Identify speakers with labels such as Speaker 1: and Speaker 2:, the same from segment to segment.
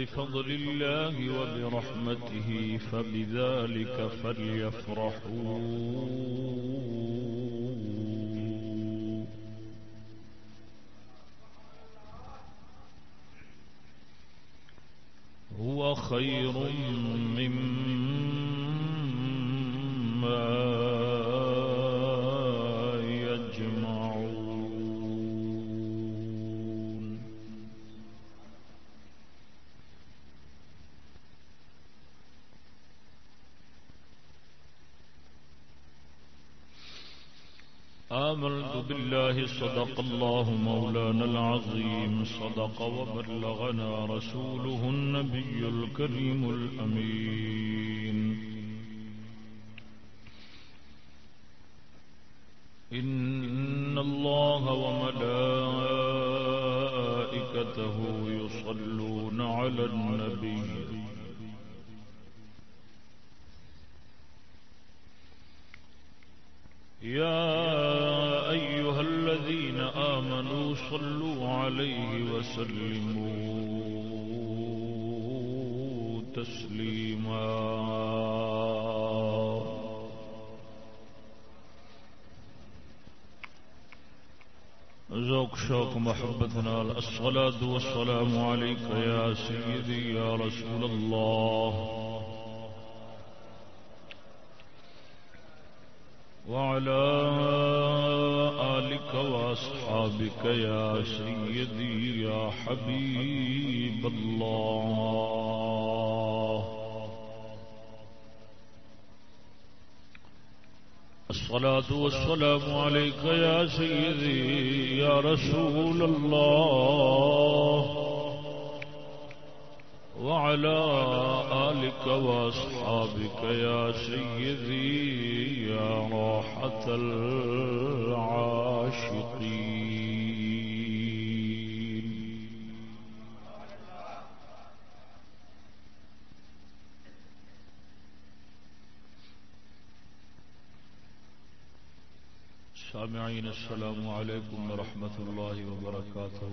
Speaker 1: بفضل الله وبرحمته فبذلك فليفرحوا. هو خير مما بالله صدق الله مولانا العظيم صدق وبلغنا رسوله النبي الكريم الأمين. والصلاة الصلاة والسلام عليك يا سيدي، يا رسول الله. وعلى آلك وأصحابك يا سيدي، يا راحة العاشقين. سامعین السلام علیکم ورحمۃ اللہ وبرکاتہ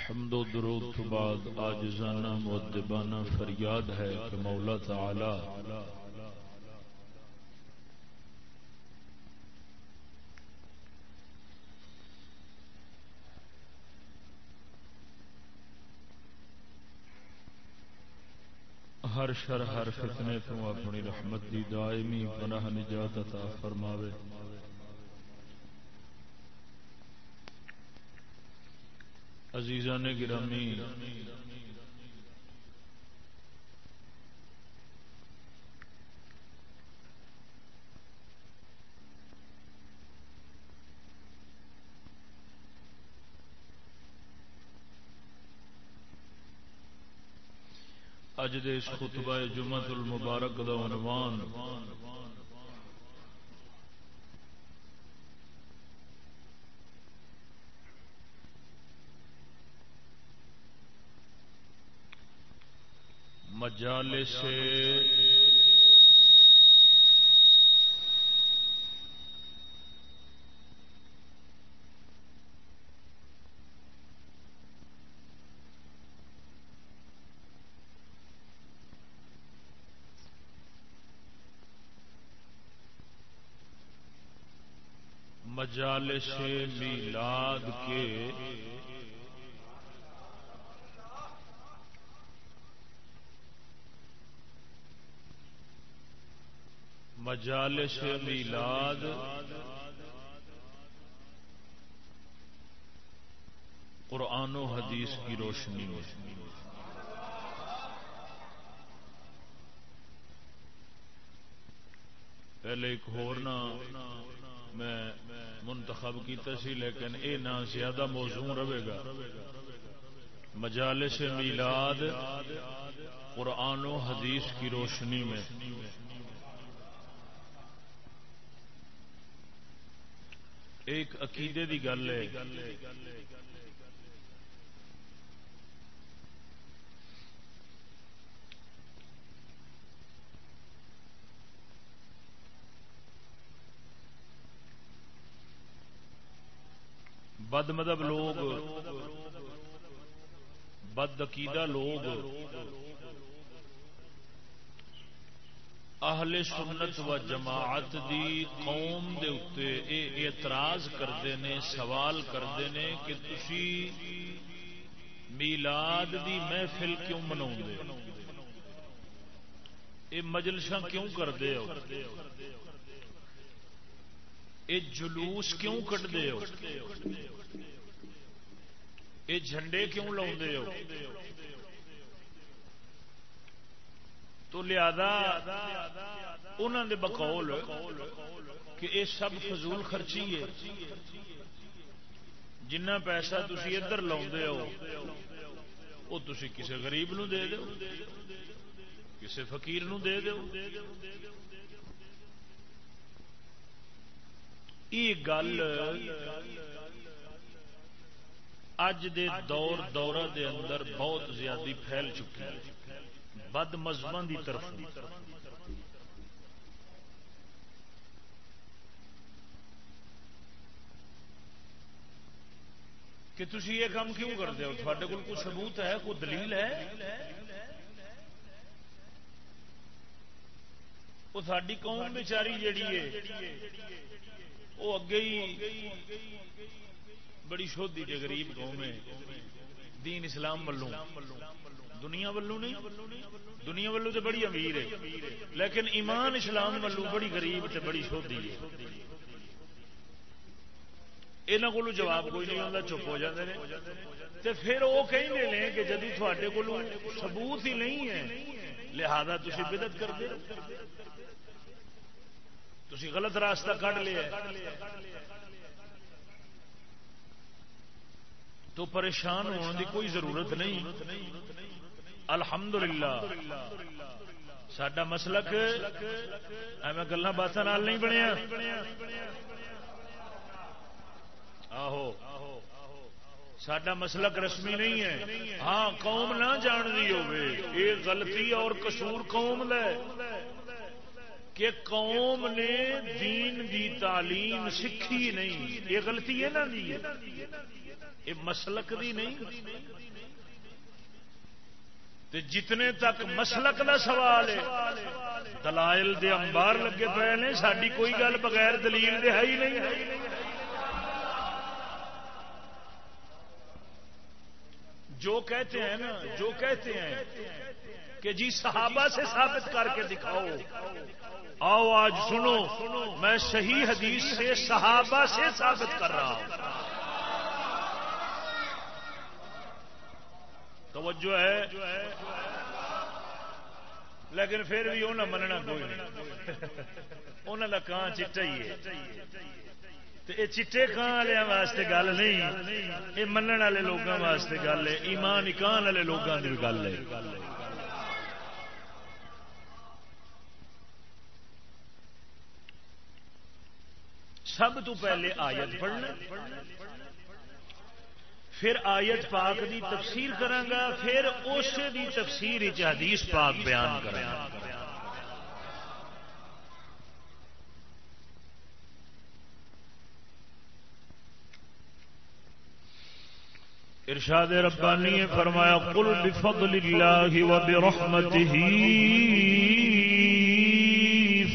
Speaker 1: حمد و درود تو بعد آجزانہ مدبانہ فریاد ہے کہ مولا تعالی ہر شر، ہر فتنے تو اپنی رحمت دی دائمی پناہ نجات عطا فرماوے۔ عزیزان گرامی اج دے اس خطبہ جمعت المبارک دا عنوان مجالس سے مجالس میلاد کے۔ مجالس میلاد۔ قرآن و حدیث کی روشنی۔ میں پہلے ایک ہورنا میں منتخب کیتا سی، لیکن اے نہ زیادہ موزوں رہے گا۔ مجالس میلاد قرآن و حدیث کی روشنی میں۔ ایک عقیدے دی گل ہے۔ بد مدب لوگ، بد عقیدہ لوگ، اہل سنت و جماعت دی قوم دے اتے اے اعتراض کرتے ہیں سوال کرتے ہیں کہ تسی میلاد دی محفل کیوں منا یہ مجلساں کیوں کرتے ہو؟ یہ جلوس کیوں کٹتے ہو؟ یہ جھنڈے کیوں لاؤ ہو؟ تو لہذا انہوں نے بقول کہ یہ سب فضول خرچی ہے۔ جنہ پیسہ تھی ادھر لاؤ ہو وہ تھی کسی غریب نو دے دو کسی فقیر نو دے دو یہ گل اج دے دور دورہ دے اندر بہت زیادہ پھیل چکی ہے۔ بد مذہب کی طرف کہ تھی یہ کام کیوں کرتے ہو؟ تھوڑے کو کوئی ثبوت ہے؟ کوئی دلیل ہے؟ وہ ساری قوم بچاری جیڑی ہے وہ اگے ہی بڑی شودی کے غریب قوم ہے۔ دین اسلام ولوں۔ دنیا ولو نہیں۔ دنیا ولو تو بڑی امیر ہے۔ لیکن ایمان اسلام ولو بڑی غریب تے بڑی شودی ہے۔ یہاں کو جواب کوئی نہیں ہوتا چپ ہو جاتے ہیں تے پھر وہ کہیں لیں کہ جدی تھوڑے کو ثبوت ہی نہیں ہے، لہذا تھی بدت کر دے تھی غلط راستہ کٹ لیا تو پریشان ہونے کی کوئی ضرورت نہیں۔ الحمدللہ۔ سڈا مسلک ایویں گلا باتیں نہیں بنیا۔ آہو۔ سڈا مسلک رسمی نہیں ہے۔ ہاں قوم نہ جان دی ہوے یہ غلطی اور قصور قوم لے کہ قوم نے دین دی تعلیم سیکھی نہیں۔ یہ غلطی ہے نا جی؟ یہ مسلک دی نہیں۔ جتنے تک مسلک کا سوال ہے، دلائل دے انبار لگے پے نے ساری کوئی گل بغیر دلیل دے ہے ہی نہیں۔ جو کہتے ہیں نا، جو کہتے ہیں کہ جی صحابہ سے ثابت کر کے دکھاؤ۔ آؤ آج سنو، میں صحیح حدیث سے صحابہ سے ثابت کر رہا ہوں۔ توجہ ہے؟ لیکن پھر بھی انہیں مننا کوئی نہیں۔ انہوں کا کان چٹا ہی ہے۔ یہ چٹے کان والے واسطے گل نہیں یہ من والے لوگوں واسطے گل ہے، ایمان کان والے لوگوں کی گل ہے۔ سب تو پہلے آیت پڑھنا پھر آیت پاک دی تفسیر کرانگا، پھر اس دی تفسیر حدیث پاک بیان کرانگا۔ ارشاد ربانی نے فرمایا، قل بفضل اللہ و برحمته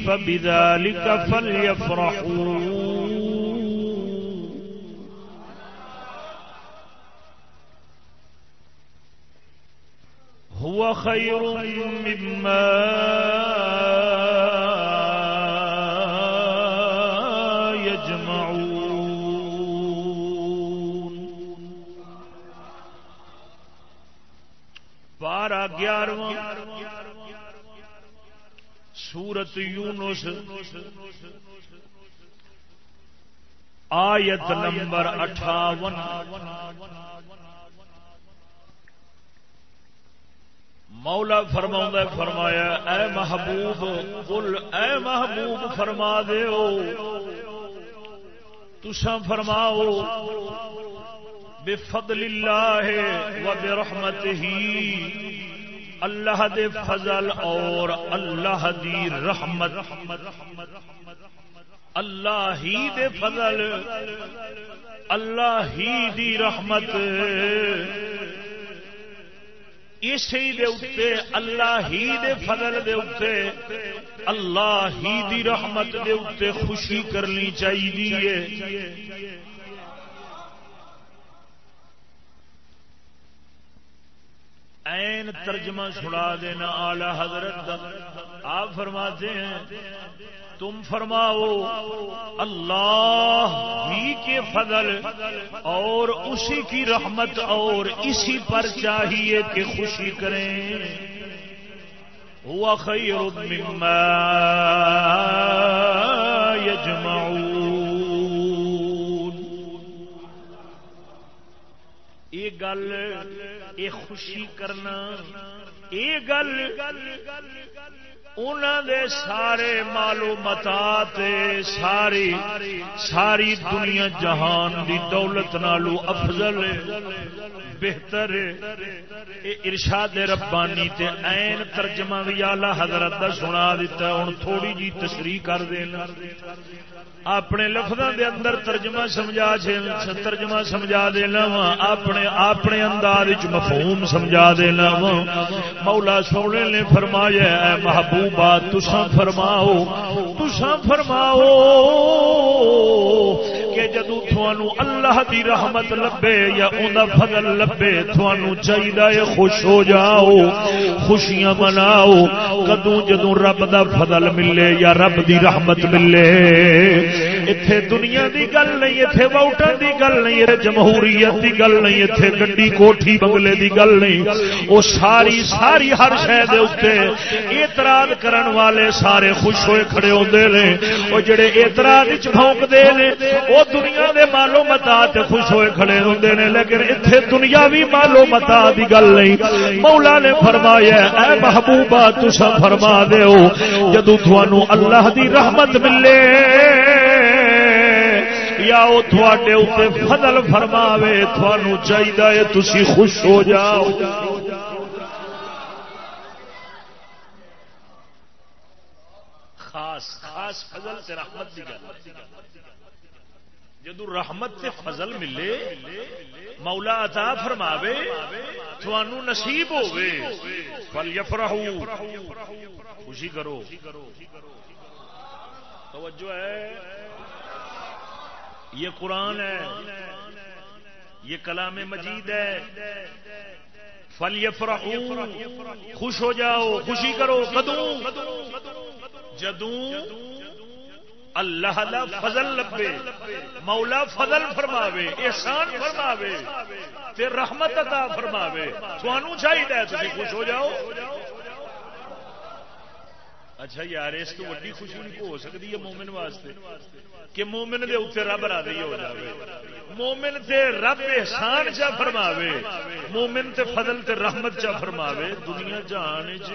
Speaker 1: فبذلك فليفرحوا هو خير مما يجمعون. بارہ گیارہواں سورت یونس آیت نمبر اٹھاون۔ مولا فرما فرمایا، اے محبوب، قل اے محبوب، فرما دیو۔ تسا فرماؤ بفضل اللہ و برحمتہ، اللہ دے فضل اور اللہ دی رحمت۔ اللہ ہی دے فضل، اللہ ہی دی رحمت۔ اسی دے اتے اللہ ہی دے فضل دے اتے اللہ ہی دی رحمت دے اتے خوشی کرنی چاہیے این ترجمہ سنا دینا آلہ حضرت آپ فرماتے ہیں تم فرماؤ، اللہ ہی کے فضل اور اسی کی رحمت اور اسی پر چاہیے کہ خوشی کریں۔ ہوا خیر مما یجمعون۔ یہ گل، یہ خوشی کرنا، یہ گل دے سارے معلومات ساری ساری دنیا جہان دی دولت نالو افضل بہتر ارشاد ربانی تے این ترجمہ بھی آلہ حضرت دا سنا دیتا ہوں تھوڑی جی تشریح کر دینا۔ اپنے لفظوں دے اندر ترجمہ سمجھا ترجمہ سمجھا دینا وا، اپنے اپنے انداز مفہوم سمجھا دینا وا۔ مولا سونے نے فرمایا اے محبوبہ، تساں فرماؤ تساں فرماؤ کہ جدو اللہ دی رحمت لبے یا اوندا فضل لبے تھانو چاہیے خوش ہو جاؤ، خوشیاں مناؤ۔ کدو جدو رب دا فضل ملے یا رب دی رحمت ملے اتے دنیا دی گل نہیں اتے ووٹر دی گل نہیں اتنے جمہوریت دی گل نہیں اتے گڈی کوٹھی بنگلے دی گل نہیں۔ وہ ساری ساری ہر شہر اعتراض کرن والے سارے خوش ہوئے کھڑے ہوتے ہیں وہ جڑے اعتراض چونکتے ہیں وہ دنیا دے مالو متا خوش ہوئے کھڑے ہوتے ہیں لیکن اتنے دنیا بھی مالو متا دی گل نہیں۔ مولا نے فرمایا اے محبوبہ تسا فرما دیو، جدو تھانو اللہ دی رحمت ملے، یا وہ تھوڑے اتنے فضل فرماوے تھانو چاہیے تھی خوش ہو جاؤ۔ خاص خاص فضل سے رحمت دی جدو رحمت سے فضل ملے، مولا عطا فرماوے تھانو نصیب ہوے پل یفرحو، خوشی کرو۔ توجہ ہے۔ یہ قرآن ہے، یہ کلام مجید ہے۔ فل یفرحو، خوش ہو جاؤ، خوشی کرو کدوں جدوں اللہ دا فضل لبے، مولا فضل فرماوے، احسان فرماوے، تے رحمت عطا فرماوے۔ تھانوں چاہیے تھی خوش ہو جاؤ؟ اچھا یار، اس کو ویڈی خوشی نہیں ہو سکتی ہے مومن واسطے، کہ مومن دے اتنے رب راضی ہو جائے مومن تے رب احسان چا فرماوے، مومن تے فضل تے رحمت چا فرماوے۔ دنیا جان چ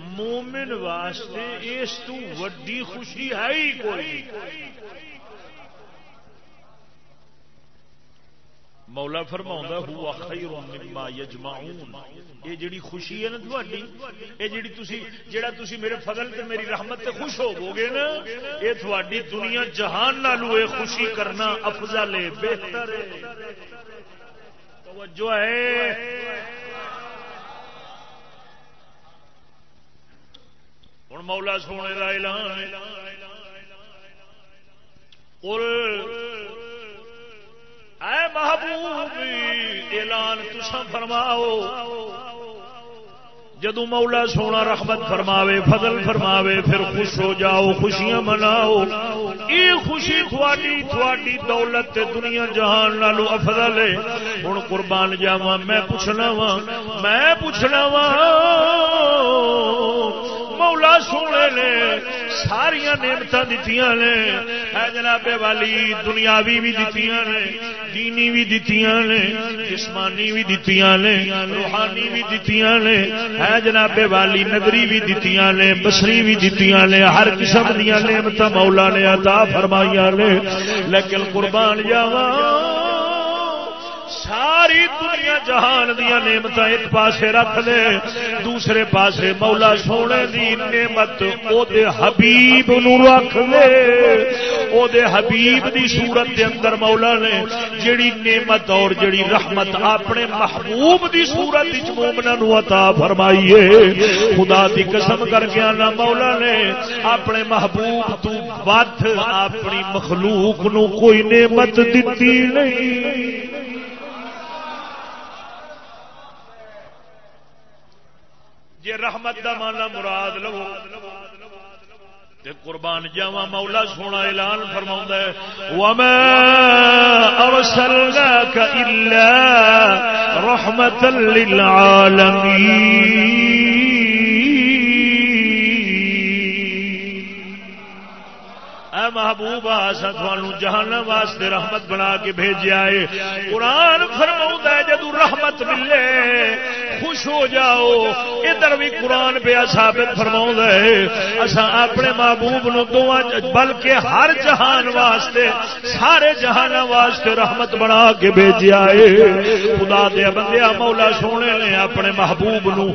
Speaker 1: مومن واسطے اس تو وڈی خوشی ہے ہی کوئی مولا فرما ہوا خیر مما یجمعون. یہ جڑی خوشی ہے نا تھوڑی یہ جڑی تسی، جڑا تسی میرے فضل تے میری رحمت تے خوش ہو گے نا، یہ تھوڑی دنیا جہان نالو یہ خوشی کرنا افضل ہے بہتر ہے توجہ ہے۔ ہوں مولا سونے کا اعلان قل اے محبوب اعلان تسا فرماؤ جدو مولا سونا رحمت فرماوے فضل فرماوے پھر خوش ہو جاؤ خوشیاں مناؤ یہ خوشی تھوڑی تھوڑی دولت دنیا جہان لالو افضل ہے ہوں قربان جاوا میں پوچھنا وا میں پوچھنا وا مولا سونے نے ساریا نعمت دیتی نے۔ جناب والی، دنیاوی بھی دیتی نے، دینی بھی دیتی نے، جسمانی بھی دیتی نے، روحانی بھی دیتی نے۔ ہے جناب والی نگری بھی دیتی نے بسری بھی دیتی نے۔ ہر قسم دیا نعمت مولا نے عطا فرمائی نے۔ لیکن قربان جاوا ساری دنیا جہان دیا نعمت ایک پاسے رکھ دے، دوسرے پاسے مولا سونے دی نعمت او دے حبیب نو رکھ دے۔ او دے حبیب دی صورت دے اندر مولا نے جڑی نعمت اور جڑی رحمت اپنے محبوب دی صورت وچ مومناں نو عطا فرمائی ہے۔ خدا دی قسم کر کے انا مولا نے، اپنے محبوب تو ود اپنی مخلوق نو کوئی نعمت دتی نہیں۔ جی رحمت دا مانا مراد لو قربان جاوا مولا سونا اعلان فرما وما ارسلناك الا رحمة للعالمين۔ محبوب آسا تھانو جہان واسطے رحمت بنا کے بھیجا ہے۔ قرآن فرما جدو رحمت ملے، خوش ہو جاؤ۔ ادھر بھی قرآن پہ ثابت فرما ہے اصا اپنے محبوب نو بلکہ ہر جہان واسطے، سارے جہان واسطے رحمت بنا کے بھیجا ہے۔ خدا دیا بندیا مولا سونے نے اپنے محبوب نو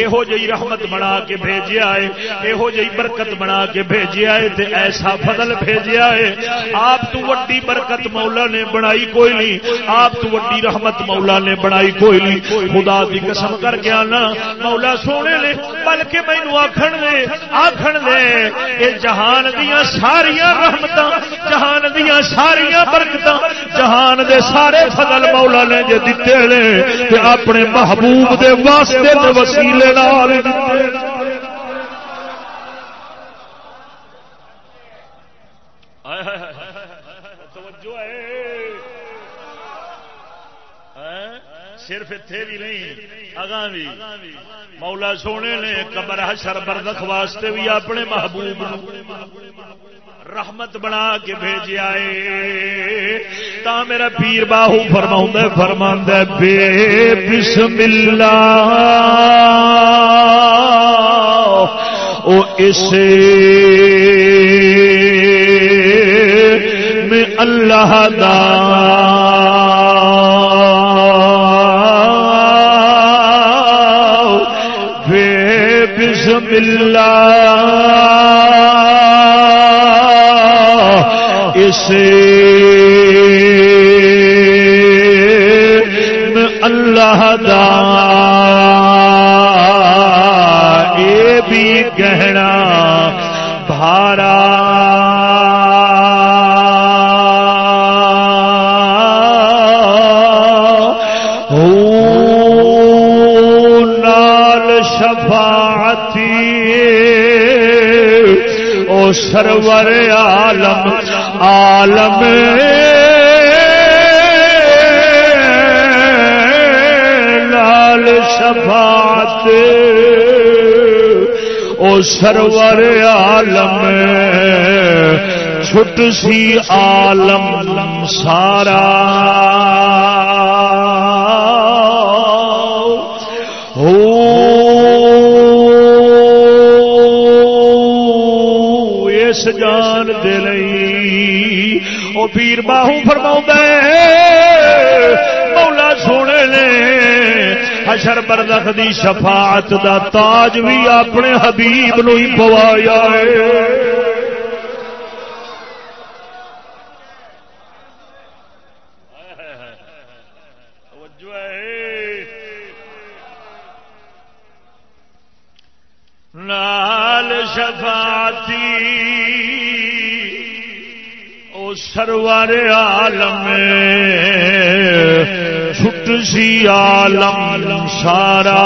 Speaker 1: یہو جی رحمت بنا کے بھیجا ہے یہو جی برکت بنا کے بھیجا ہے۔ ایسا فضل بھیجیا ہے۔ آپ تو وڈی برکت مولا نے بنائی کوئی نہیں۔ آپ تو وڈی رحمت مولا نے بنائی کوئی نہیں۔ خدا دی قسم کر کے آنا۔ مولا سونے نے، بلکہ مینو آخر دے آخر دے یہ جہان دیا ساریا رحمت جہان دیا ساریا برکت جہان دے سارے فضل مولا نے جے دیتے نے اپنے محبوب دے واسطے وسیلے نال۔ دیتے ہاں؟ صرف اتنے بھی نہیں، اگاں بھی۔ مولا سونے نے قبر حشر بردخ واسطے بھی اپنے محبوب رحمت بنا کے بھیج آئے تا میرا پیر باہو فرما فرما بے بسم اللہ۔ او اسے اللہ دا. اسے اللہ. سرور عالم عالم۔ لال شفاعت۔ او سرور عالم چھٹ سی عالم سارا۔ اس جان دے لئی او پیر باہو فرما مولا سونے نے حشر بردخ دی شفاعت دا تاج بھی اپنے حبیب نو ہی پوایا ہے۔ نال شفاعتی سرور عالم چھٹ سی عالم سارا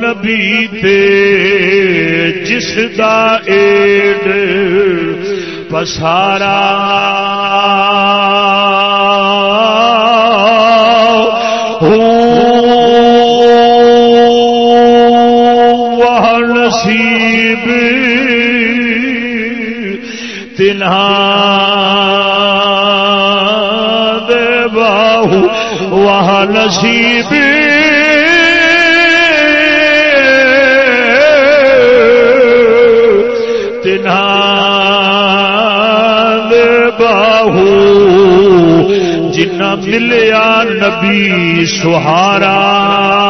Speaker 1: نبی تے جس دا ایڈ پسارا نہ ملیا نبی سہارا۔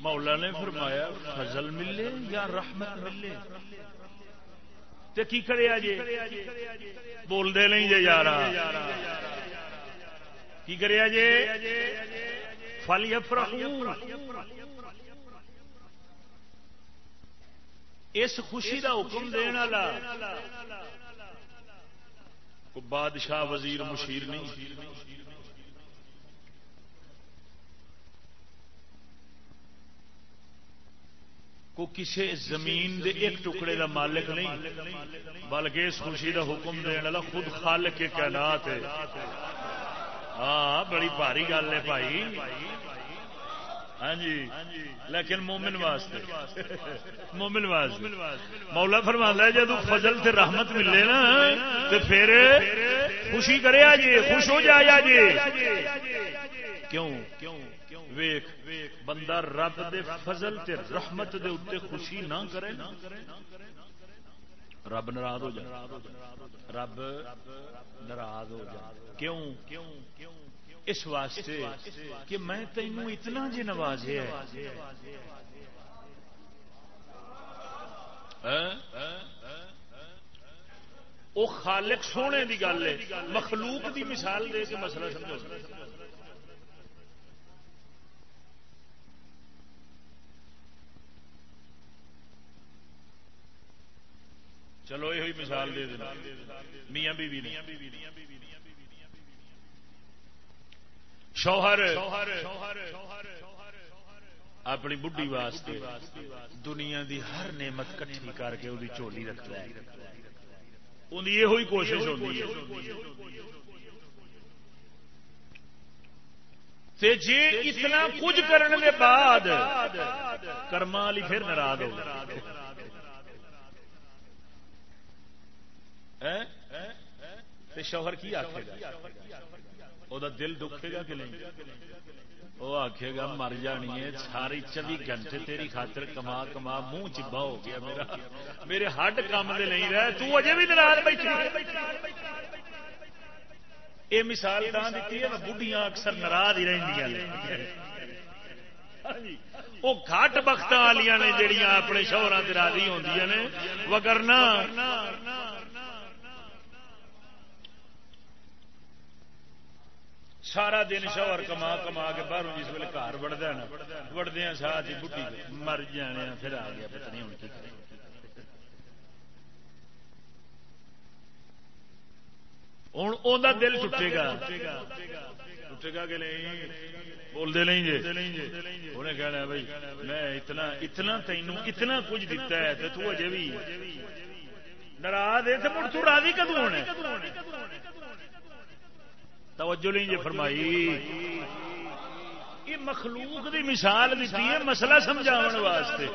Speaker 1: مولا نے فرمایا، فضل ملے یا رحمت ملے؟ تے کی کرے جی بول دے نہیں جی یار کی کرے جی فل اس خوشی دا حکم دین والا۔ بادشاہ وزیر مشیر نہیں۔ کو کسی زمین دے ایک ٹکڑے دا مالک نہیں، بلکہ اس خوشی دا حکم دینے والا خود خالق کے کائنات ہے۔ ہاں بڑی بھاری گل ہے بھائی۔ ہاں جی لیکن مومن واسطے مومن واسطے۔ مولا فرما ہے جب فضل سے رحمت ملے نا تو پھر خوشی کرے جی خوش ہو جائے جی کیوں کیوں؟ ویخ بندہ رب دے فضل تے رحمت دے اتنے خوشی نہ کرے رب ناراض ہو جائے۔ رب ناراض ہو جائے۔ کیوں؟ اس واسطے کہ میں تینوں اتنا جی نوازے ہاں؟ وہ خالق سونے دی گل ہے۔ مخلوق دی مثال دے کے مسئلہ سمجھو۔ چلو یہ مثال دے دینا۔ میاں بیوی نے۔ شوہر، اپنی بڈی واسطے دنیا دی ہر نعمت کٹھی کر کے وہی چولی رکھتا ہے۔ ان یہ کوشش ہوتی ہے۔ جی اتنا کچھ کرنے کے بعد کرما والی پھر ناراض ہو تے شوہر کی آخے گا؟ وہ دل دکھے گا کہ نہیں؟ وہ آخے گا، مر جانی ہے، ساری چوبی گھنٹے تیری خاطر کما کما منہ چبا ہو گیا میرا۔ میرے ہڈ کام دے نہیں رہے، تو اجے بھی ناراض بیٹھی۔ یہ مثال دیتی ہے بڑھیاں اکثر ناراض ہی رہی وہ گھٹ بخت والی نے جہیا اپنے شوہر سے راضی ہوں نے۔ وگرنا سارا دن شوہر کما کما کے باہر جس ویل گھر وڑتا نا وڑدیا ساتھ ہی جی بڈی مر جانے پھر آ گیا، پتہ نہیں ہوں کی کریں ہوں دل ٹوٹے گا۔ ٹوٹے گا کہ نہیں؟ بولتے نہیں جی انہیں کہنا بھائی، میں اتنا اتنا تینوں، اتنا کچھ دتا ہے تو اجے بھی۔ ناراض ہے تو مڑ تو راضی کدو ہونا توجہ نہیں جی فرمائی۔ یہ مخلوق دی مثال دیتی ہے مسئلہ سمجھاؤ واسطے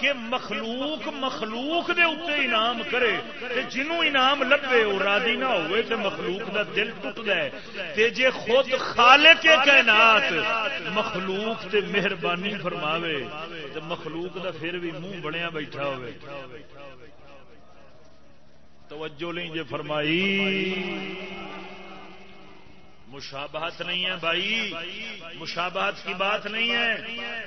Speaker 1: کہ مخلوق مخلوق دے اتنے انعام کرے تے جنوں انعام لبے وہ راضی نہ ہوئے تے مخلوق دا دل ٹوٹ ہے۔ تے جے خود خالق کے کائنات مخلوق تے مہربانی فرماوے تے مخلوق دا پھر بھی منہ بنیا بیٹھا ہوئے۔ توجہ نہیں جے جی، فرمائی۔ مشابہت نہیں ہے بھائی، مشابہت کی بات نہیں ہے۔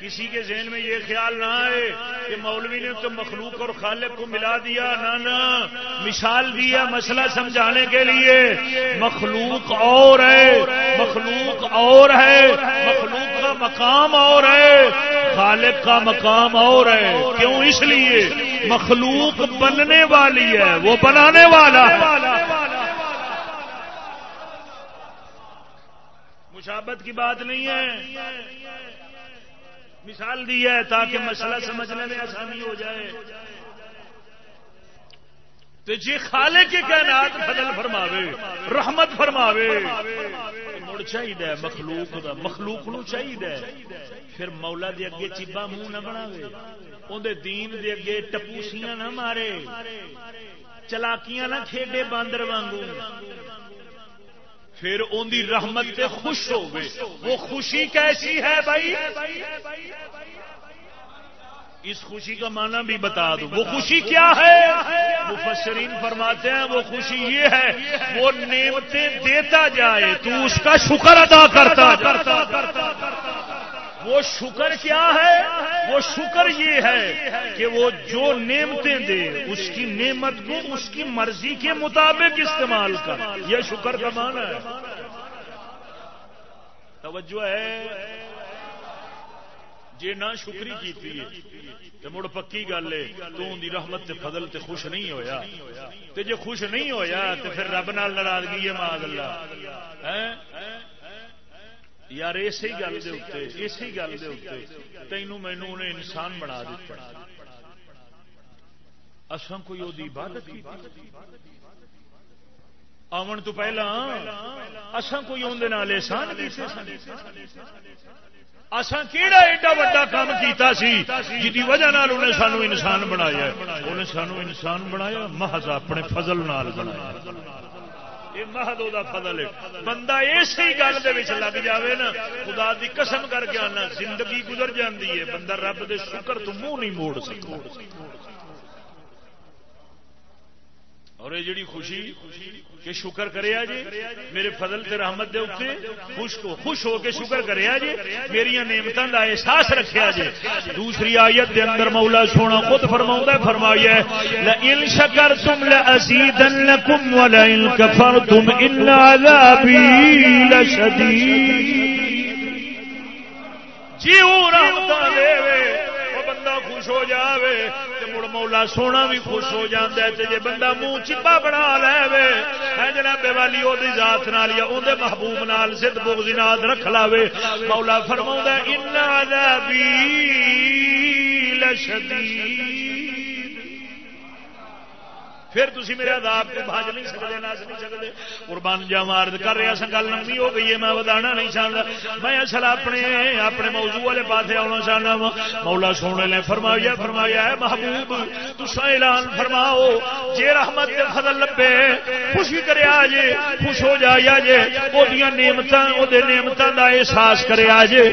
Speaker 1: کسی کے ذہن میں یہ خیال نہ آئے کہ مولوی نے تو مخلوق اور خالق کو ملا دیا، نہ نہ، مثال دیا مسئلہ سمجھانے کے لیے۔ مخلوق اور ہے، مخلوق اور ہے، مخلوق کا مقام اور ہے، خالق کا مقام اور ہے۔ کیوں اس لیے؟ مخلوق بننے والی ہے، وہ بنانے والا ہے۔ مشابت کی بات نہیں ہے۔ مثال دی ہے تاکہ مسئلہ سمجھنے میں آسانی ہو جائے۔ تو جی خالے کے کائنات فضل فرماوے، رحمت فرماوے، مڑ چاہیے مخلوق دا، مخلوق نو چاہیے پھر مولا دے اگے چیبا منہ نہ بناوے اندر دین دے اگے ٹپوسیاں نہ مارے، چلاکیاں نہ کھیڈے باندر وانگو پھر ان دی رحمت سے خوش ہو گئے وہ خوشی کیسی ہے بھائی؟ اس خوشی کا معنی بھی بتا دو۔ وہ خوشی کیا ہے؟ مفسرین فرماتے ہیں وہ خوشی یہ ہے، وہ نعمتیں دیتا جائے تو اس کا شکر ادا کرتا کرتا کرتا کرتا وہ شکر کیا ہے؟ وہ شکر یہ ہے کہ وہ جو نعمتیں دے، اس کی نعمت کو اس کی مرضی کے مطابق استعمال کر۔ یہ شکر کا معنی ہے۔ توجہ ہے۔ جی نہ شکری کی مڑ پکی گل ہے۔ تو ان رحمت تے فضل تے خوش نہیں ہویا۔ تے جے خوش نہیں ہویا، تے پھر رب نال ناراضگی ہے ماں اللہ۔ یار اسی گل اسی گل تینوں مینو نے انسان بنا دیتا۔ اسان کوئی وہ عبادت آمن تو پہلا اسان کوئی اندر احسان اسان کہڑا ایڈا وا کام کیتا سی جی وجہ انہیں سانو انسان بنایا انہیں سانو انسان بنایا، محض اپنے فضل نال بنایا۔ یہ مہدو فضل ہے۔ بندہ اسی گل لگ جاوے نا، خدا دی قسم کر کے آنا، زندگی گزر جاندی ہے۔ بندہ رب دے شکر تو منہ نہیں موڑ سکتا۔ اور یہ جڑی خوشی کہ شکر کرے جی میرے فضل تے رحمت دے اتنے خوش کو خوش ہو کے شکر کرے جی میری نعمتوں کا احساس رکھا جی دوسری آیت دے اندر مولا سونا خود فرماؤں فرما فرمایا ان شکر تم لزیدنکم ولئن کفرتم ان عذابی لشدید۔ جی رحمتہ دے خوش ہو جاوے تے مڑ مولا سونا بھی خوش ہو جاتا ہے جے بندہ منہ چپا بنا لے جناب والی او دی ذات نال یا اون دے محبوب نال ضد بغض نال رکھ لاوے۔ مولا فرماوندا ہے، ان عذابی لشدید پھر تھی میرے عذاب کو بھاج نہیں سکتے نس نہیں سکتے۔ قربان جا مارد کر رہا سا گل لمبی ہو گئی ہے، میں ودانا نہیں چاہتا میں اصل اپنے اپنے موضوع والے پاس آنا چاہنا وا مولا سونے نے فرمایا فرمایا ہے محبوب تسا اعلان فرماؤ جی رحمت فضل لبے، خوشی کرے جے خوش ہو جائے جے وہ نعمت وہ نعمت کا احساس کرے جے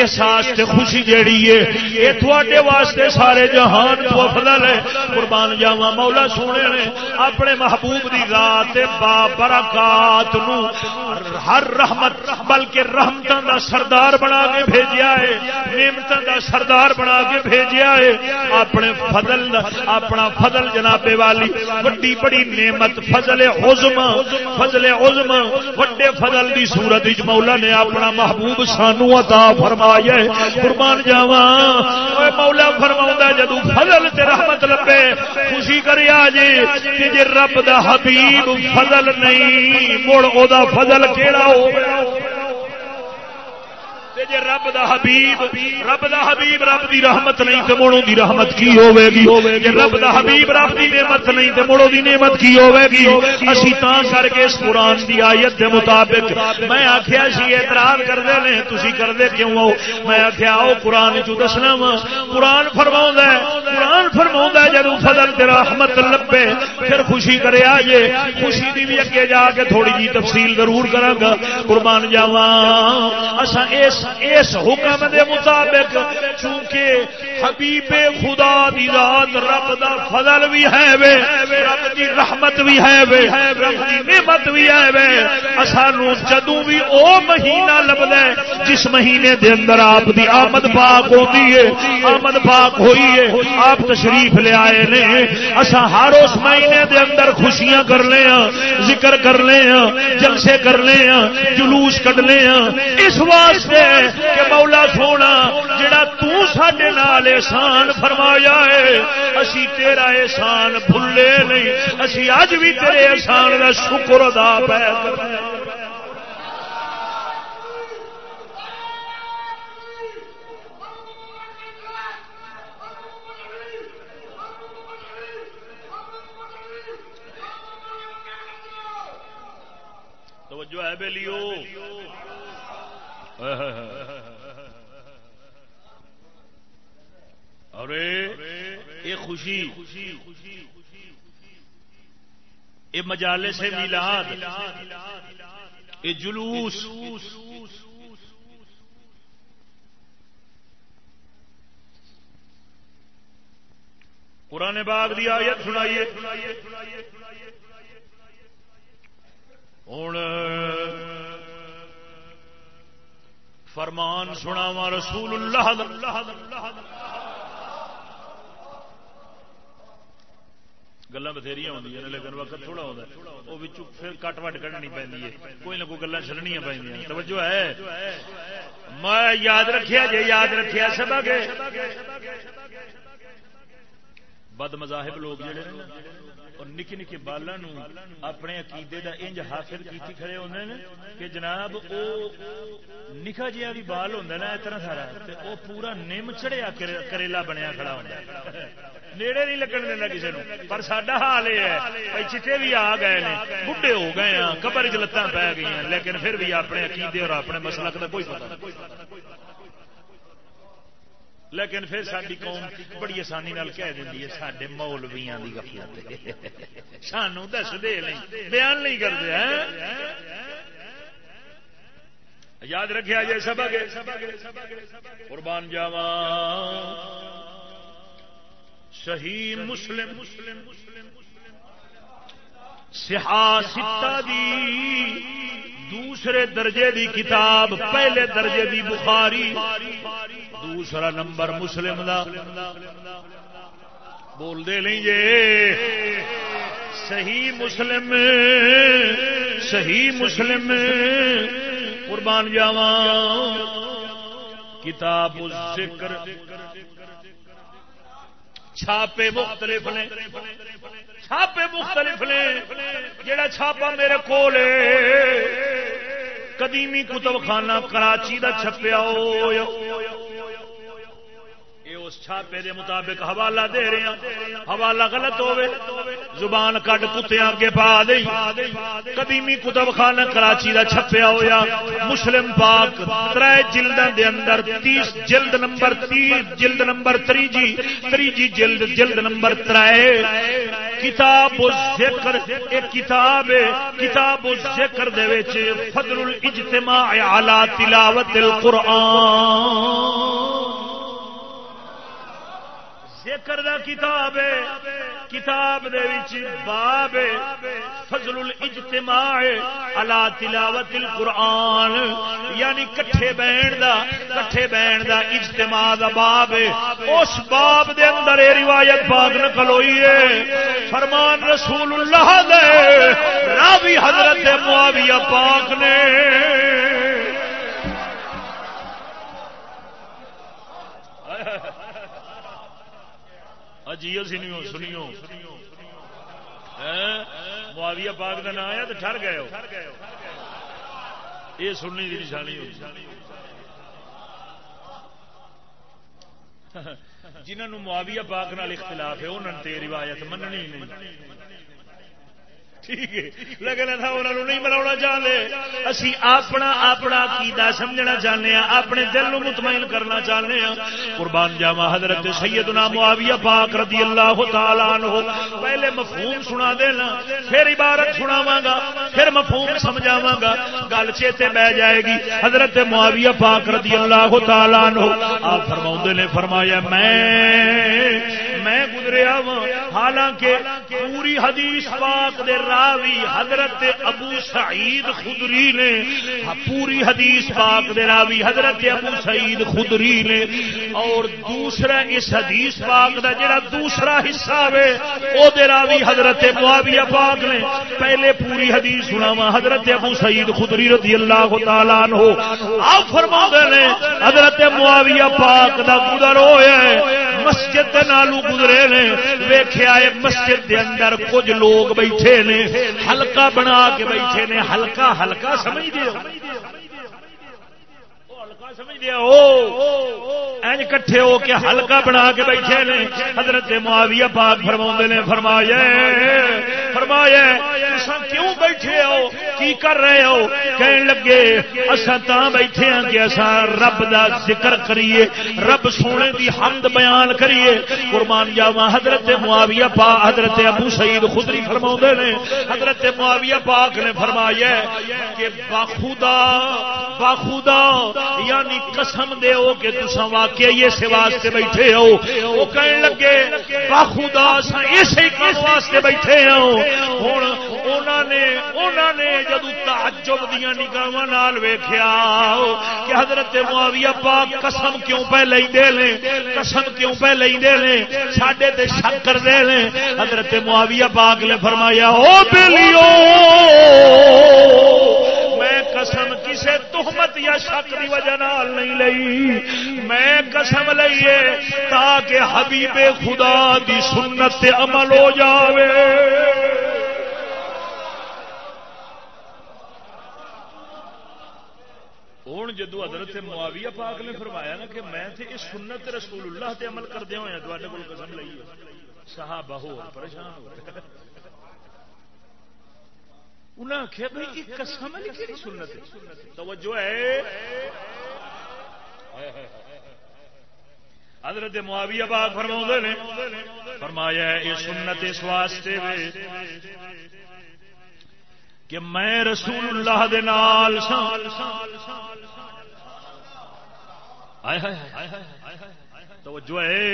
Speaker 1: احساس تے خوشی جیڑی ہے، یہ تھوڑے واسطے سارے جہان تو فضل ہے۔ قربان جاوا مولا سونے نے اپنے محبوب دی ذات بابرکات نو ہر رحمت، بلکہ رحمتوں دا سردار بنا کے بھیجیا ہے نعمتوں دا سردار بنا کے بھیجیا ہے۔ اپنے فضل اپنا فضل جنابے والی، وڈی بڑی نعمت، فضل عظم فضل عظم وڈے فضل دی صورت مولا نے اپنا محبوب سانو عطا فرمایا قربان جاوا مولا فرما جدو فضل تے رحمت لبے، خوشی کری جی کہ جی رب دا حبیب فضل نہیں مڑ او دا فضل کیڑا ہو؟ جے رب دا حبیب، رب دا حبیب، رب دی رحمت نہیں تے مڑوں دی رحمت کی ہوے گی جے رب دا حبیب، رب دی نعمت نہیں تے مڑوں دی نعمت کی ہوے گی اسی تاں کر کے اس قرآن دی آیت دے مطابق میں آکھیا سی، اعتراض کردے نے، تسی کردے کیوں ہو؟ میں آکھیا او قرآن چ دسنا وا۔ قرآن فرماوندا ہے، قرآن فرماوندا ہے، جدوں فضل تے رحمت لبے، پھر خوشی کریا جے خوشی دی بھی اگے جا کے تھوڑی جی تفصیل ضرور کراں گا۔ قربان جاواں۔ اساں اس اس حکم دے مطابق چونکہ حبیب خدا دی ذات رب دا فضل بھی ہے وے، رب دی رحمت بھی ہے وے، رب دی نعمت بھی ہے وے۔ اسانو جدوں بھی او مہینہ لبدا ہے، جس مہینے دے اندر آپ دی آمد پاک ہوندی ہے، آمد پاک ہوئی ہے، آپ تشریف لے آئے نے۔ اسا ہر اس مہینے دے اندر خوشیاں کر لے ہاں ذکر کر لے ہاں جلسے کر لے ہاں جلوس کڈ لے ہاں۔ اس واسطے کہ مولا سونا، جڑا تے نال احسان فرمایا ہے، اسی تیرا احسان بھلے نہیں، اسی اج بھی تیرے احسان کا شکر ادا پہ توجہ ہے بے لیو اور یہ خوشی یہ مجالے سے میلاد یہ جلوس، قرآن باغ دی آیت سنائیے۔ ہوں فرمان سنا وا رسول اللہ گلا بتھیری ہوں لیکن وقت تھوڑا ہوتا ہے۔ وہ پھر کٹ وٹ کھڑنی پی کوئی نہ کوئی گلا چلنیا پہ توجہ ہے۔ میں یاد رکھیا جی یاد رکھیا سب بد مذاہب لوگ جڑے اور نکی نکی بالا اپنے عقیدے دا انج حاصل کیتی کھڑے ہوندے نے کہ جناب او نکا جہا بھی بال ہوندا نا اتنا سارا تے او پورا نم چڑھیا کریلا بنیا کھڑا ہوندا نیڑے نہیں لگن دینا کسی نو پر ساڈا حال یہ ہے، بھائی چٹے بھی آ گئے نے، بڈھے ہو گئے ہیں قبر چ لتاں پی گئی ہیں لیکن پھر بھی اپنے عقیدے اور اپنے مسلک کا کوئی پتہ نہیں۔ لیکن پھر ساری قوم بڑی آسانی کہہ دینی ہے سڈے مولویا کی گفلت سانو دس دے نہیں، بیان نہیں کرتے یاد رکھا جی سب قربان جاوا صحیح مسلم مسلم مسلم سیاست دی دوسرے درجے دی کتاب، پہلے درجے دی بخاری۔ دوسرا نمبر مسلم دا۔ بول دے نہیں جے۔ صحیح مسلم صحیح مسلم۔ قربان جاوا کتاب ذکر چھاپے مختلف نے۔ چھاپے مختلف نے۔ جڑا چھاپا میرے کو قدیمی کتب خانہ کراچی کا چھپیا ہو اس چھاپے دے مطابق حوالہ دے رہے ہیں۔ حوالہ غلط ہوے زبان کٹ کتے اگے پا دے قدیمی کتب خانہ کراچی دا چھپیا ہویا۔ مسلم پاک ترے جلداں دے اندر 30 جلد نمبر 30 جلد نمبر 3 جی 3 جی جلد جلد نمبر 3 کتاب الذکر ایک کتاب ہے۔ کتاب الذکر دے وچ فضل الاجتماع علی تلاوت القرآن۔ ذکر دا کتاب ہے، کتاب دے وچ باب فضل الاجتماع علی تلاوت القرآن یعنی کٹھے بہن دا، کٹھے بہن دا اجتماع دا باب ہے اس باب دے اندر یہ روایت پاک نقل ہوئی ہے فرمان رسول اللہ دے، راوی حضرت معاویہ پاک نے Ha ha ha. جیو سنیو۔ سنیو معاویہ پاک کا نام آیا تو ٹر گئے یہ سننی کی نشانی ہوئی۔ جنہوں معاویہ پاک نال اختلاف ہے انہوں نے روایت مننی نہیں۔ ٹھیک ہے۔ لیکن انہوں نہیں منا چاہتے اسی اپنا اپنا عقیدہ سمجھنا چاہتے ہیں اپنے دل نو مطمئن کرنا چاہتے ہیں قربان جاوا حضرت سیدنا معاویہ پاک رضی اللہ تعالی عنہ۔ پہلے مفہوم سنا دینا، پھر عبارت سناواں گا، پھر مفہوم سمجھاواں گا۔ گل چیتے بہ جائے گی۔ حضرت معاویہ پاک رضی اللہ تعالی عنہ، آپ فرماؤں نے فرمایا، میں میں گزریا وا حالانکہ پوری حدیث پاک دے راوی حضرت ابو سعید خدری نے پوری حدیث پاک دے راوی حضرت ابو سعید خدری نے اور دوسرا اس حدیث پاک دا جڑا دوسرا حصہ ہے او دے راوی حضرت معاویہ پاک نے۔ پہلے پوری حدیث سنا وا حضرت ابو سعید خدری رضی اللہ تعالی عنہ۔ آپ فرما نے حضرت معاویہ پاک دا گزر ہویا ہے مسجد نالو گزرے نے ویخیا مسجد دے اندر کچھ لوگ بیٹھے نے ہلکا بنا کے بیٹھے نے ہلکا ہلکا سمجھ دیو سمجھ کٹھے ہو کے ہلکا بنا کے بیٹھے نے۔ حضرت معاویہ پاک فرما نے، فرمایا فرمایا کیوں بیٹھے ہو؟ کی کر رہے ہو؟ کہنے لگے اصا تا بیٹھے ہاں کہ اصا رب دا ذکر کریے، رب سونے دی حمد بیان کریے۔ قربان جاوا حضرت معاویہ پاک حضرت ابو سعید خدری فرما نے۔ حضرت معاویہ پاک نے فرمایا کہ باخودا باخودا یعنی قسم دے کہ تسا واقعی اس واسطے بیٹھے ہو۔ وہ کہنے لگے باخودا سا اسی کس واسطے بیٹھے ہو۔ ہوں انہوں نے انہوں نے جدو تعجب دیا نگاہ نال ویخیا کہ حضرت معاویہ پاک قسم کیوں پہ لے لیں قسم کیوں پہ لے لیں ساڈے تے شک کر دے لیں حضرت معاویہ پاک نے فرمایا، او بلیو قسم کسے تہمت یا شک کی وجہ نال نہیں لئی۔ میں قسم لئیے تاکہ حبیب خدا دی سنت عمل ہو جاوے۔ ہوں جدو حضرت معاویہ پاک نے فرمایا نا کہ میں تھے اس سنت رسول اللہ تے عمل کردیا ہوا ہاں، تے کو قسم لئی صحابہ ہو، پریشان ہو۔ انہیں آخیا بھائی یہ قسم والی کہڑی سنت توجہ ہے۔ حضرت معاویہ پاک فرما نے، فرمایا یہ سنت اس واسطے کہ میں رسول اللہ دے نال توجہ ہے۔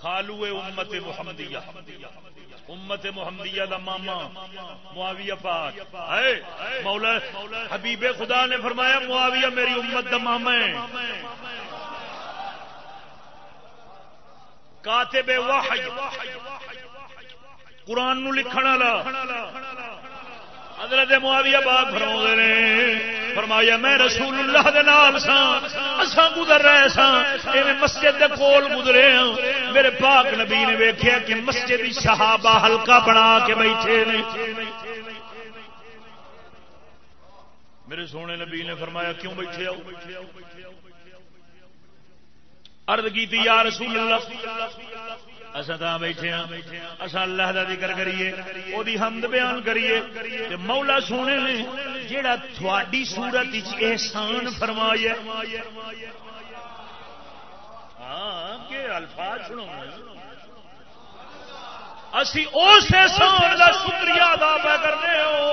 Speaker 1: خالو امت محمدیہ۔ امت محمدیہ دا ماما، معاویہ پاک۔ مولا، حبیب خدا نے فرمایا، معاویہ میری امت دا ماما ہے۔ کاتب وحی، قرآن نو لکھن والا۔ حضرت معاویہ باغ فرما نے، فرمایا، میں رسول اللہ دے نال سا اساں گزر رہے سا ایویں مسجد دے کول گزرے ہاں۔ میرے پاک نبی نے ویکھیا کہ مسجد دی صحابہ ہلکا بنا کے بیٹھے نے۔ میرے سونے نبی نے فرمایا، کیوں بیٹھے ہو؟ عرض کی یا رسول اللہ اصا تو بیٹھے ہاں۔ اصا اللہ کا ذکر کریے وہ حمد بیان کریے۔ مولا سونے نے جہا تھوڑی سورت احسان فرمایا ہاں کہ الفاظ سنو۔ اسی اس احسان کا شکریہ ادا پہ کرنے ہو۔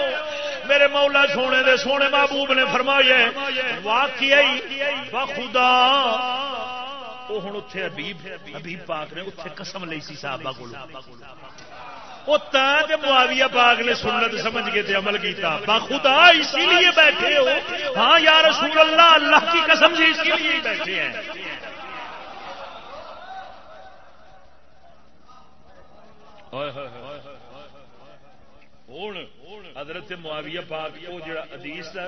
Speaker 1: میرے مولا سونے دے سونے محبوب نے فرمایا واقعی بخدا وہ ہوں اتنے حبیب حبیب پاک نے اتنے قسم لی سی صحابہ کو معاویہ پاک نے سنت سمجھ کے تے عمل کیتا باخدا اسی لیے بیٹھے ہو ہاں یا رسول اللہ اللہ کی قسم سے اسی لیے بیٹھے ہیں حضرت معاویہ پاک وہ جڑا حدیث کا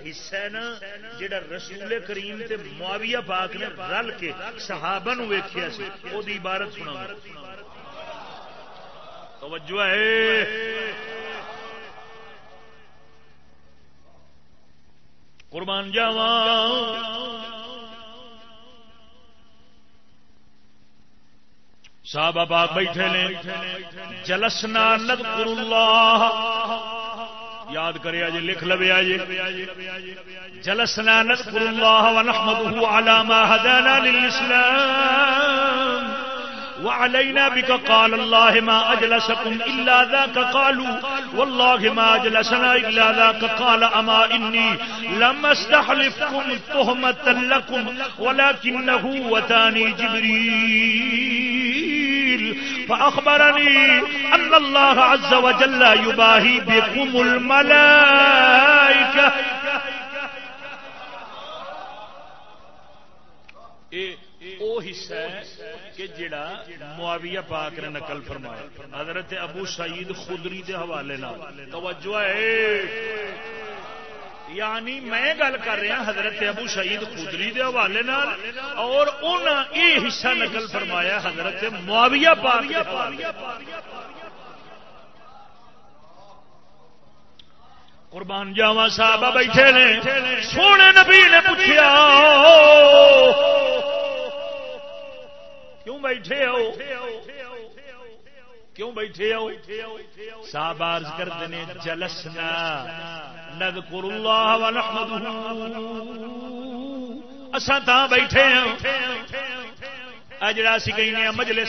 Speaker 1: حصہ ہے نا جڑا رسول کریم تے معاویہ پاک نے رل کے صحابہ نو ویکھیا سی او دی عبارت سنا توجہ ہے قربان جاواں صحابہ پاک بیٹھے نے۔ جلسنا نذکر اللہ یاد کرے جی لکھ لویا جی جلسنا نذکر اللہ ونحمده على ما هدانا للاسلام۔ وعلينا بك قال الله ما أجلسكم إلا ذاك قالوا والله ما أجلسنا إلا ذاك قال أما إني لم استحلفكم تهمة لكم ولكنه وتاني جبريل فأخبرني أن الله عز وجل يباهي بكم الملائكة. او حصہ ہے کہ جڑا معاویہ پاک نے نقل فرمایا۔ حضرت ابو سعید خدری دے حوالے نال۔ توجہ ہے۔ یعنی میں گل کر رہا حضرت ابو شہید خدری دے حوالے اور یہ حصہ نقل فرمایا حضرت معاویہ پاک قربان جاوا صاحب بیٹھے نے، سونے نبی نے پوچھا کیوں بیٹھے ہو؟ کیوں بیٹھے ہو؟ صاحب عرض کرتے ہیں جلسنا۔ نذکر اللہ ونحمدہ اساں تاں بیٹھے ہیں جڑا سی کہنے مجلس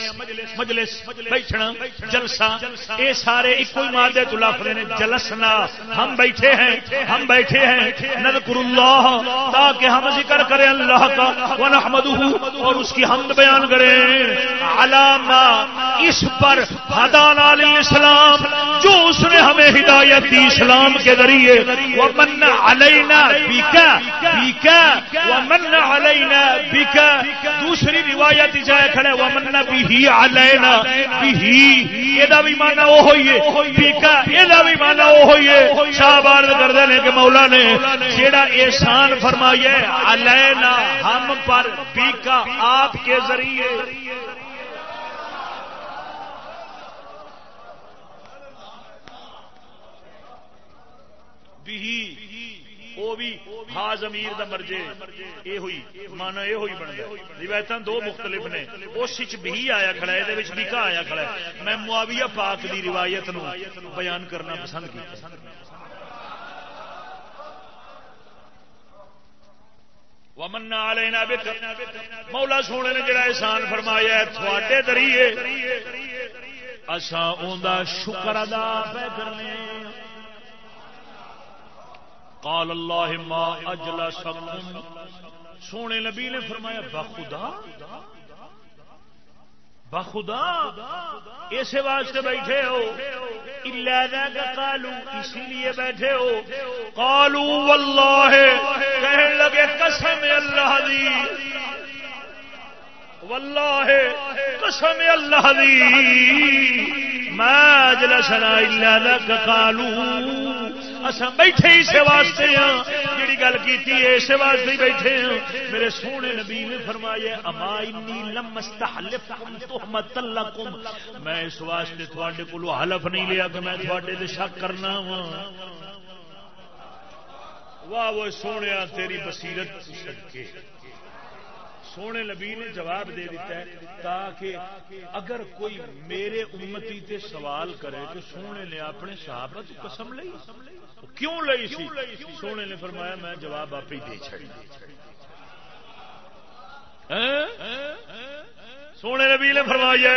Speaker 1: مجلس بیٹھنا، جلسہ، اے سارے ایک ہی مادے تو لفظ نے، جلسنا۔ ہم بیٹھے ہیں، ہم بیٹھے ہیں۔ نذکر اللہ تاکہ ہم ذکر کریں اللہ کا ونحمدہ اور اس کی حمد بیان کریں۔ علامہ اس پر ہدانا الاسلام جو اس نے ہمیں ہدایت دی اسلام کے ذریعے۔ ومن علینا بکا بکا ومن علینا بکا دوسری روایت جائے کھڑے، ومن بھی ہی علینا بھی یہ بھی مانا وہ ہوئی ہے بیکا یہ بھی مانا وہ ہوئی ہے۔ شاہ بار کر دینے کہ مولا نے جیڑا احسان فرمائیے علینا، ہم پر بیکا آپ کے ذریعے۔ بھی وہ بھی ہا زمیر دا مرجے اے ہوئی، مانا اے ہوئی بن گیا۔ روایت دو مختلف نے۔ اس بھی آیا کھڑا ہے یہ بھی کا آیا کھڑا ہے۔ میں معاویہ پاک دی روایت نو بیان کرنا پسند کیا ومن علینا بک مولا سونے نے جڑا احسان فرمایا ہے، تھوڑے ذریعے اساں اوندا شکر ادا پہ کرنے قال اللہ ما اجلا سکم سونے نبی نے فرمایا بخدا بخدا اسے واسطے بیٹھے ہو۔ کالو اسی لیے بیٹھے ہو۔ کالو واللہ، کہنے لگے، قسم اللہ دی۔ واللہ، قسم اللہ دی۔ ما اجلسنا الا لك قالوا اصا بیٹھے اسے واسطے ہاں۔ جڑی گل کیتی ہے، اسے واسطے بیٹھے ہاں۔ میرے سونے نبی نے فرمایا اما انی لم استحلفکم تہمت لکم. میں اس واسطے تھوڑے کولو حلف نہیں لیا کہ میں تھوڑے شک کرنا وا واہ، وہ سونے تیری بصیرت سکے سونے نبی نے جواب دے دیتا ہے، تاکہ اگر کوئی میرے امتی تے سوال کرے تو سونے نے اپنے صحابہ تو قسم لئی۔ کیوں لئی سی؟ سونے نے فرمایا، میں جواب آپ ہی دے چڑی ہاں؟ سونے نبی نے فرمایا،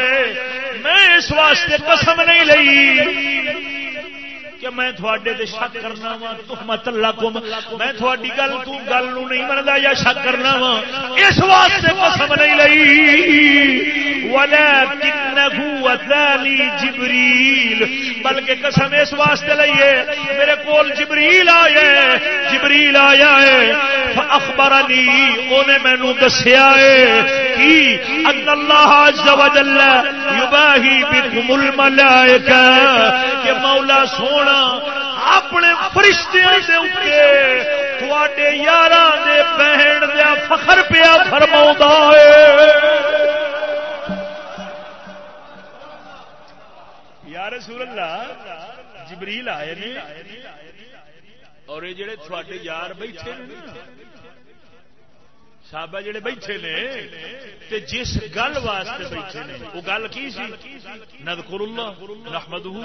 Speaker 1: میں اس واسطے قسم نہیں لئی۔ کہ میں تھوڑے دے شک کرنا وا تہمت لکم، میں تھوڑی گل تو گل نو نہیں مندا یا شک کرنا وا اس واسطے قسم نہیں لئی۔ ولکنه وذالی جبریل بلکہ قسم اس واسطے لئیے میرے کول جبریل آئے جبریل آیا ہے فاخبرنی اونے مینوں دسیا ہے کہ ان اللہ عز وجل یباہی بكم الملائکہ کہ مولا سونا، اپنے فرشتیاں دے اوپر تواڈے یاراں دے بہن دے فخر پیا فرماوندا ہے۔ یا رسول اللہ، جبریل آئے نے اور یہ جڑے تھوڑے یار بیٹھے صحابہ جڑے بیٹھے نے، تے جس گل واسطے بیٹھے نے، وہ گل کی سی؟ نذکر اللہ نحمدہ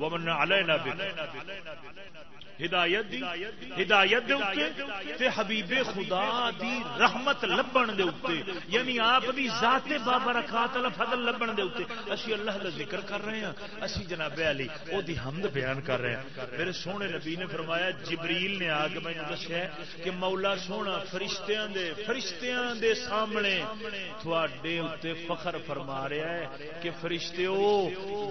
Speaker 1: ومن علینا بک۔ ہدایت دی، ہدایت دے اوتے تے حبیب خدا دی رحمت لبن دے اوتے یعنی آپ دی ذات بابرکات ال فضل لبن دے اوتے اسی اللہ دا ذکر کر رہے ہیں۔ اسی جناب علی، او دی حمد بیان کر رہے ہیں۔ میرے سونے نبی نے فرمایا، جبریل نے آ کے مینوں دسیا کہ مولا سونا فرشتیاں دے فرشتیاں دے سامنے تواڈے اوتے فخر فرما رہا ہے کہ فرشتیو،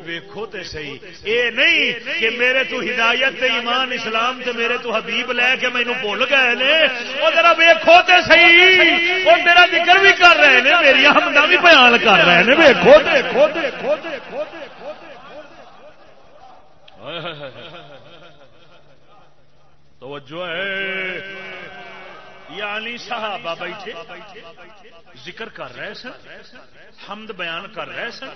Speaker 1: ویکھو تے صحیح۔ اے نہیں کہ میرے تو ہدایت تے ایمان اسلام اسلام تے میرے تو حبیب لے کے مینو بھول گئے نے۔ وہ ذرا ویکھو تے صحیح۔ وہ میرا ذکر بھی کر رہے ہیں میری حمدہ بھی بیان کر رہے ہیں ویکھو تے کھو تے کھو توجہ ہے۔ یعنی صحابہ بیٹھے، ذکر کر رہے سن حمد بیان کر رہے سن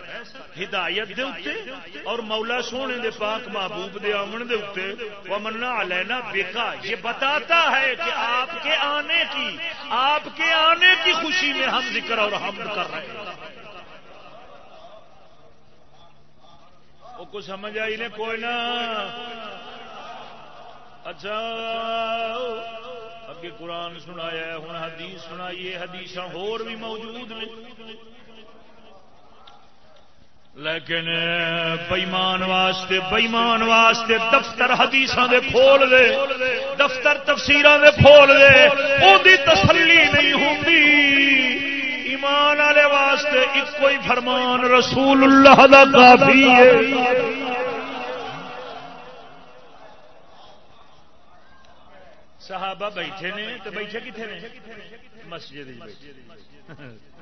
Speaker 1: ہدایت دے اتے اور مولا سونے دے پاک محبوب دے آمن دے اتے ومنا علینا بیکا یہ بتاتا ہے کہ آپ کے آنے کی، آپ کے آنے کی خوشی میں ہم ذکر اور حمد کر رہے ہیں۔ وہ کچھ سمجھ آئی نے؟ کوئی نہ۔ اچھا۔ اگے قرآن سنایا ہوں حدیث سنائیے حدیث ہور بھی موجود نے۔ لیکن بئیمان واسطے بئیمان واسطے دفتر حدیث دے کھول دے، دفتر تفسیر دے کھول دے وہ تسلی نہیں ہوں ایمان والے واسطے ایک کوئی فرمان رسول اللہ دا کافی ہے۔ صحابہ بیٹھے نے، تو بیٹھے کتنے نے؟ مسجد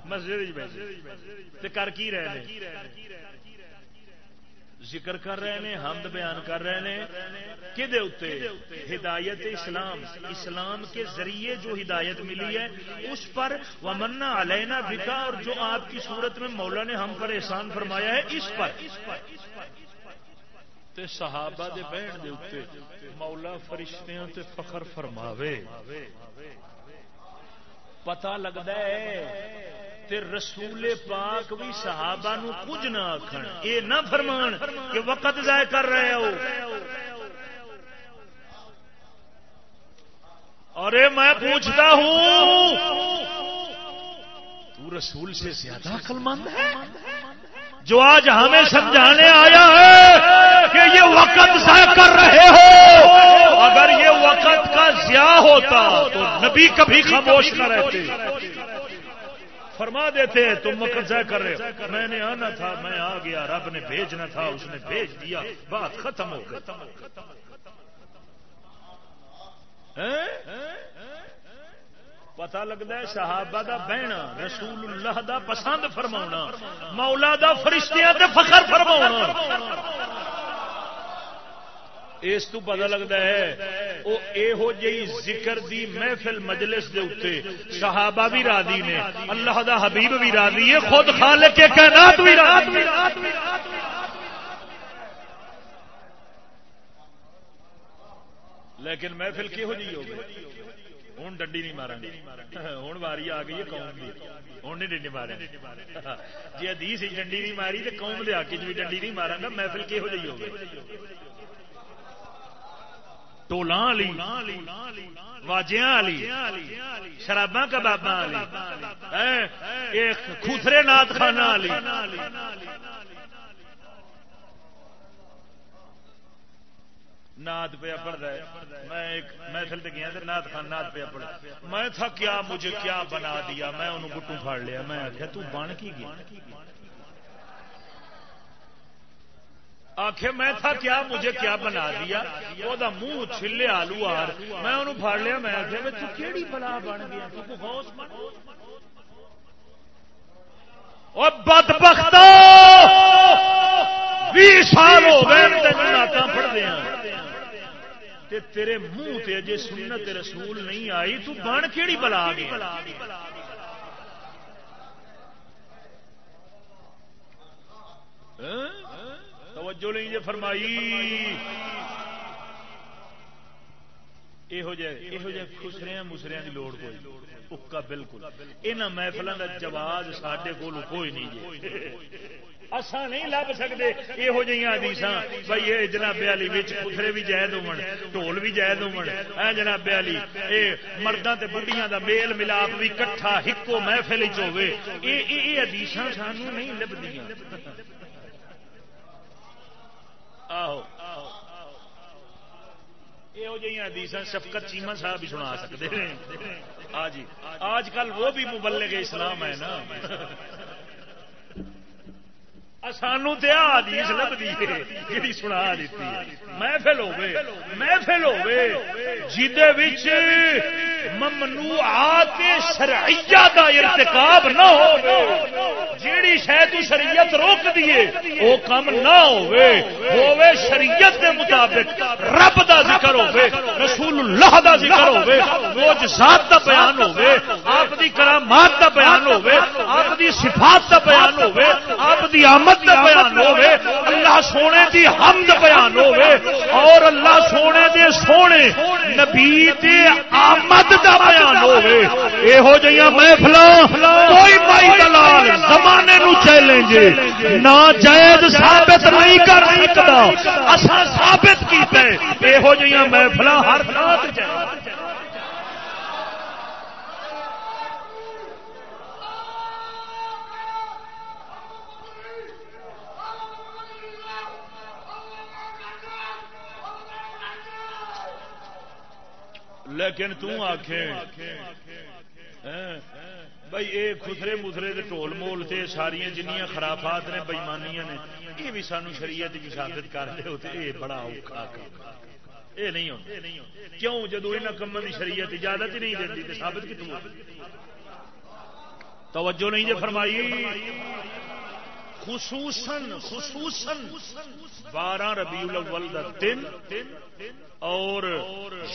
Speaker 1: مسجد کر کی رہے ذکر کر رہے ہیں حمد بیان کر رہے ہیں کہ ہدایت اسلام۔ اسلام کے ذریعے جو ہدایت ملی ہے، اس پر ومنا علینا بکا اور جو آپ کی صورت میں مولا نے ہم پر احسان فرمایا ہے، اس پر۔ تے صحابہ دے بہن دے اتے مولا فرشتیاں تے فخر فرماوے۔ پتا لگتا ہے تے رسول پاک بھی صحابہ نو کچھ نہ آخر اے نہ فرمان کہ وقت ضائع کر رہے ہو۔ اور میں پوچھتا ہوں، تو رسول سے زیادہ عقل مند ہے؟ جو آج ہمیں سمجھانے آیا ہے کہ یہ وقت ضائع کر رہے ہو، اگر یہ وقت کا ضیاع ہوتا تو نبی کبھی خاموش نہ رہتے۔ فرما دیتے، تم وقت ضائع کر رہے ہو۔ میں نے آنا تھا، میں آ گیا، رب نے بھیجنا تھا، اس نے بھیج دیا، بات ختم ہو گئی۔ پتا لگتا ہے صحابہ دا بہنا رسول اللہ دا پسند فرما مولا دا فرشتیاں تے فخر فرما اس تو پتا لگتا ہے وہ یہو جی ذکر دی محفل مجلس دے اتنے صحابہ بھی راضی نے، اللہ دا حبیب بھی راضی ہے، خود خالق کے کائنات بھی راضی لیکن محفل کی ہو جی ہو گئی؟ ہوں ڈنڈی نہیں مارا ہوں واری آ گئی قوم کی ہوں نہیں ڈنڈی مارا جی ادیس ڈنڈی نہیں ماری تو قوم لیا کے بھی ڈنڈی نہیں مارا گا محفل کہہو جی ہوگی ٹولاں والی واجیاں والی شراباں کباباں والی خوسرے نات خانہ والی نات پہ پڑھتا ہے۔ میں ایک محفل سے گیا نات خان نات پہ پڑھا میں تھا کیا مجھے کیا بنا دیا؟ میں انہوں گٹو پھاڑ لیا۔ میں آخیا تو بن کی گیا؟ آخ میں تھا کیا مجھے کیا بنا دیا؟ وہ منہ چھلے آلو آر۔ میں انہوں پھاڑ لیا، میں آخیا تو کیڑی بلا بن گیا؟ بد بخت سال ہو گئے نعت پڑھتے ہیں تے تیرے منہ تے اجے سنت رسول نہیں آئی، تو بن کیڑی بلا گیا ہاں؟ توجہ نہیں جی فرمائی۔ یہو جہ خسریا مسریا کی لوڑ کوئی پکا بالکل یہاں محفلوں کا جواز سڈے کو کوئی نہیں جی اصا نہیں لب سکتے یہو جہاں آدیش بھائی یہ جناب علی خسرے بھی جائد ہو ٹول بھی جائد ہو جناب علی یہ مردوں کے بڑھیاں کا میل ملاپ بھی کٹھا ہکو محفل چیش سانو نہیں لبدیاں آہو یہو جی حدیث شفقت چیما صاحب بھی سنا سکتے ہیں آج کل وہ بھی مبلغ اسلام ہے نا سانو دیا آدیش لبھی جی سنا دیتی محفل ہوے محفل ہوے جی ممنوعات شرعیہ دا ارتکاب نہ ہو جیڑی شاید شریعت روک دیے وہ کم نہ ہوے ہوے شریعت دے مطابق رب دا ذکر ہوے رسول اللہ دا ذکر ہوے روز ذات دا بیان ہوے آپ دی کرامات دا بیان ہوے آپ دی صفات دا بیان ہوے آپ دی آمد رحمت دا بیان ہوے اللہ سونے دی حمد بیان ہوے اور اللہ سونے دے سونے نبی دے آمد دا بیان ہوے ایہو جیاں محفلاں، کوئی بھائی دلال زمانے نو چیلنج، نا جائز ثابت نہیں کر سکدا اساں ثابت کیتا ہے ایہو جیاں محفلاں ہر تھاں تے جائز۔ لیکن تک ہاں، بھائی یہ خسرے مسرے کے ٹول مول سے ساریا جنیا خرافات نے، بےمانیاں نے، یہ بھی سانو شریعت کی کر دے ہوتے یہ بڑا اوکھا یہ نہیں ہوتا کیوں؟ جدو یہاں کاموں کی شریعت اجازت ہی نہیں دیتی تو ثابت کتوں توجہ نہیں جی فرمائی؟ خصوصاً خصوصاً بارہ ربیع الاول دا دن اور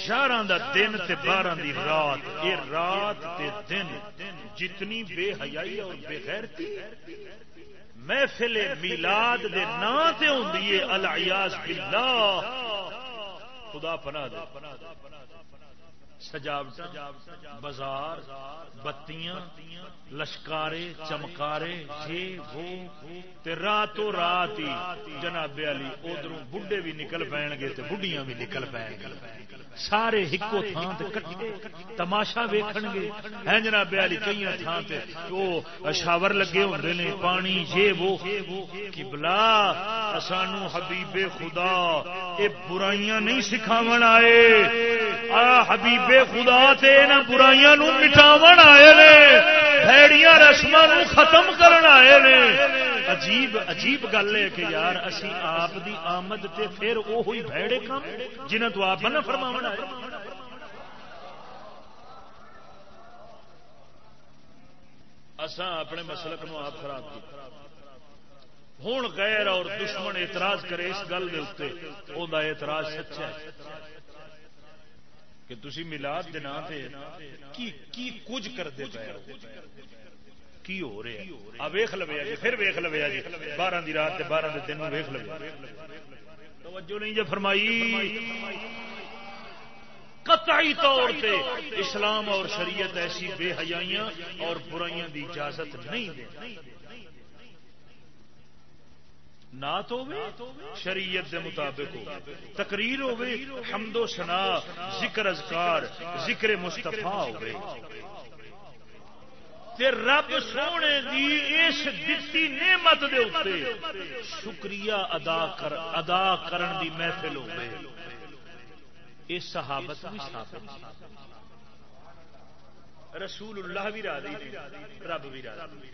Speaker 1: شہر دا دن تے بارہ دی رات۔ یہ رات تے دن جتنی بے حیائی اور بے غیرتی محفل میلاد دے نا تے ہوندی ہے الیاس باللہ۔ خدا پناہ دے۔ سجاوٹ بازار، بتیاں، لشکارے، چمکارے یہ وہ راتوں رات ہی جناب علی ادھر بڈھے بھی نکل پین گے بڑھیاں بھی نکل پی سارے ہکو تھان کٹھے تماشا ویکھن گے۔ ہے جناب علی کئی تھان تے وہ شاور لگے ہوندے نے، پانی یہ وہ کبلا سانو حبیب خدا، اے برائیاں نہیں سکھاون آئے۔ آ حبیب خدا تے نہ برائیاں نو مٹاون آئے نے بھڑیاں رسم ختم کرن آئے نے عجیب عجیب گل ہے کہ یار اسی آپ دی آمد تے پھر وہ بھڑے کام جنہ تو آپ نہ فرماون آئے اساں اپنے مسلک نو آپ خراب کیا ہوں غیر اور دشمن اعتراض کرے اس گل کے اتنے وہ اعتراض سچا ہے کہ تھی ملاد دن کی کچھ کرتے پے کی ہو رہا ویخ لو جی پھر ویخ لو جی۔ بارہ دی رات بارہ دن ویخ لو توجہ نہیں جو فرمائی؟ قطعی طور پہ اسلام اور شریعت ایسی بے حیائیاں اور برائیاں دی اجازت نہیں دے۔ نات ہو شریعت دے مطابق ہو تقریر ہوے حمد و سنا ذکر اذکار، ذکر مستفا ہو رب سونے دی اس دتی نعمت دے اوپر شکریہ ادا کر، ادا کرن دی محفل ہو اس صحابت بھی ثابت رسول اللہ بھی راضی رب بھی راضی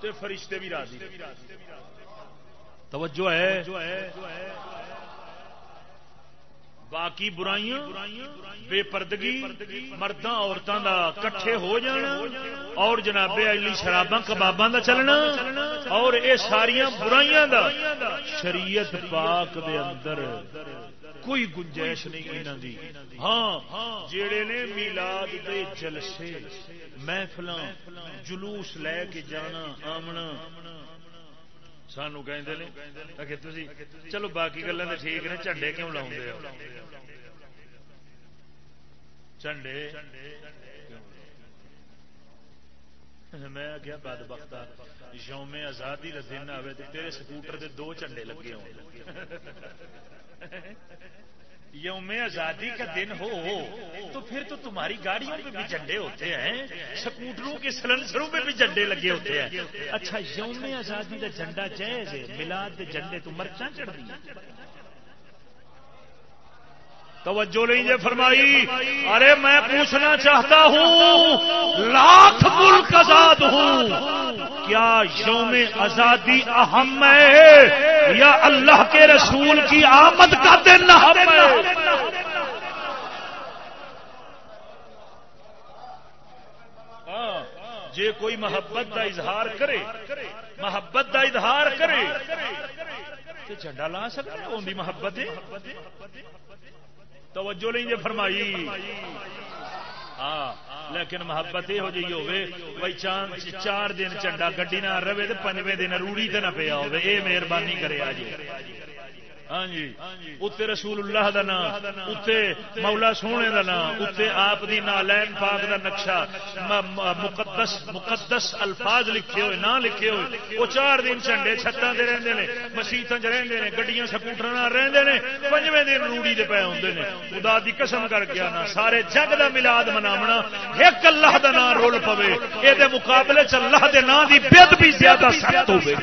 Speaker 1: تے فرشتے بھی راضی توجہ ہے۔ باقی برائیاں بے پردگی مردہ عورتوں کا کٹھے ہو جانا اور جناب علی شراباں کباباں دا چلنا۔ اور اے ساریاں برائیاں دا۔ شریعت پاک دے اندر کوئی گنجائش نہیں یہاں دی۔ ہاں جڑے نے میلاد دے جلسے محفل جلوس لے کے جانا آمنا۔ سانو کہ چلو باقی گلا تو ٹھیک نے جھنڈے کیوں لاؤ جھنڈے میں کیا بد بخت یوم آزادی کا دن آئے تو تیرے سکوٹر دے دو جھنڈے لگے ہو یوم آزادی کا دن ہو، تو پھر تو تمہاری گاڑیوں پہ بھی جھنڈے ہوتے ہیں، سکوٹروں کے سلنسروں پہ بھی جھنڈے لگے ہوتے ہیں۔ اچھا یوم آزادی کا جھنڈا جائز ہے ملاد جھنڈے تو مرچاں چڑھ دی توجہ نہیں یہ فرمائی۔ ارے، میں پوچھنا چاہتا ہوں، لاکھ ملک آزاد ہوں۔ کیا یوم آزادی اہم ہے؟ یا اللہ کے رسول کی آمد کا دن اہم ہے؟ ہاں، جے کوئی محبت کا اظہار کرے، محبت کا اظہار کرے تو جھنڈا لا سکتا وہ بھی محبت توجہ نہیں جی فرمائی۔ ہاں لیکن محبت یہو جی ہوے بھائی چاند چار دن چنڈا گڈی نہ رہے تو پنجے دن روڑی تے نہ پیا ہوے مہربانی کرے جی ہاں جی۔ اتنے رسول اللہ دا نام اتنے مولا سونے دا نام اتنے آپ دی نالین پاک دا نقشہ مقدس مقدس الفاظ لکھے ہوئے نہ لکھے ہوئے۔ وہ چار دن چنڈے چھتاں دے رہندے نے، مسیتاں چ رہندے نے، گڈیاں سکوٹر نہ رہندے نے، پنجویں دن روڑی دے پے ہوندے نے۔ خدا دی قسم کر کے نا سارے جگ دا میلاد مناونا ایک اللہ دا نام رول پوے۔ اے دے مقابلے چ اللہ دے نام دی بد بھی زیادہ سخت ہوے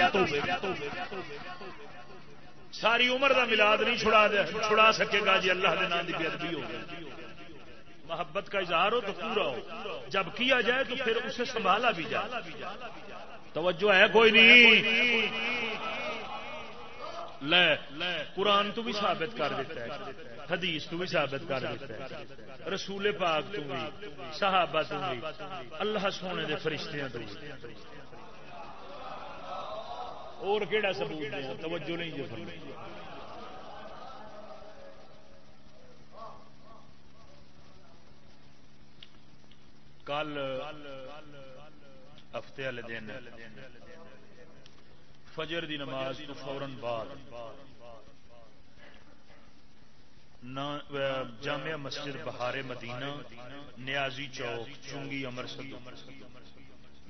Speaker 1: ساری عمر دا ملاد نہیں چھڑا دے چھڑا سکے گا جی اللہ کے نام کی بےدبی ہو محبت کا اظہار ہو تو پورا ہو۔ جب کیا جائے تو پھر اسے سنبھالا بھی جائے۔ توجہ ہے کوئی نہیں۔ لے، قرآن تو بھی ثابت کر دیتا ہے۔ حدیث تو بھی ثابت کر دیتا ہے۔ رسول پاک تو بھی، صحابہ تو بھی، اللہ سونے دے فرشتیاں تو بھی۔ اور کہڑا سبوت دیا؟ توجہ نہیں جو فرمائی۔ کل ہفتے والے دن فجر دی نماز تو فورن بعد جامعہ مسجد بہارے مدینہ، نیازی چوک چونگی امرسد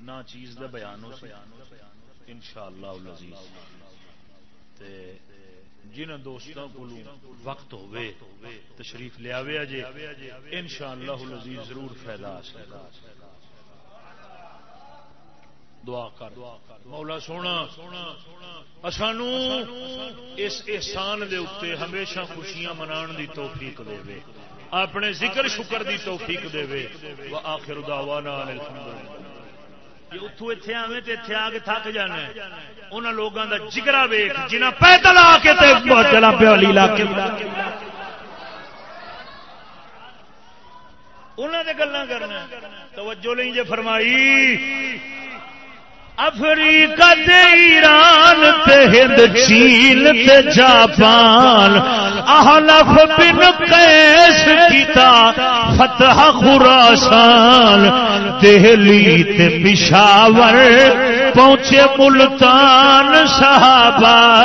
Speaker 1: نہ چیز دا بیان ہو ان شاء اللہ جن دوستوں کو وقت ہوئے تشریف لیا جی ان شاء اللہ ضرور فائدہ دعا کر۔ مولا سونا سانو اس احسان دے اتنے ہمیشہ خوشیاں منان دی توفیق دے۔ اپنے ذکر شکر دی توفیق دے۔ آخر دعوانا الحمدللہ۔ اتو اتنے آوے تو اتنے آ کے تھک جانا ان لوگوں کا جگرا ویخ جنہیں پیدل آ کے چلا پیا علاقے انہوں نے گلا کرنا توجہ نہیں جی فرمائی۔ افریقہ تے ایران تے ہند، چین تے جاپان۔ احلف بن قیس کیتا، فتح خراسان۔ دہلی تے پشاور پہنچے ملتان صحابہ۔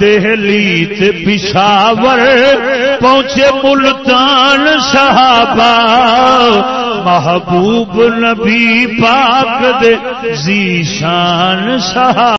Speaker 1: دہلی تے پشاور پہنچے ملتان صحابہ محبوب نبی پاک دے زیشان صحابہ۔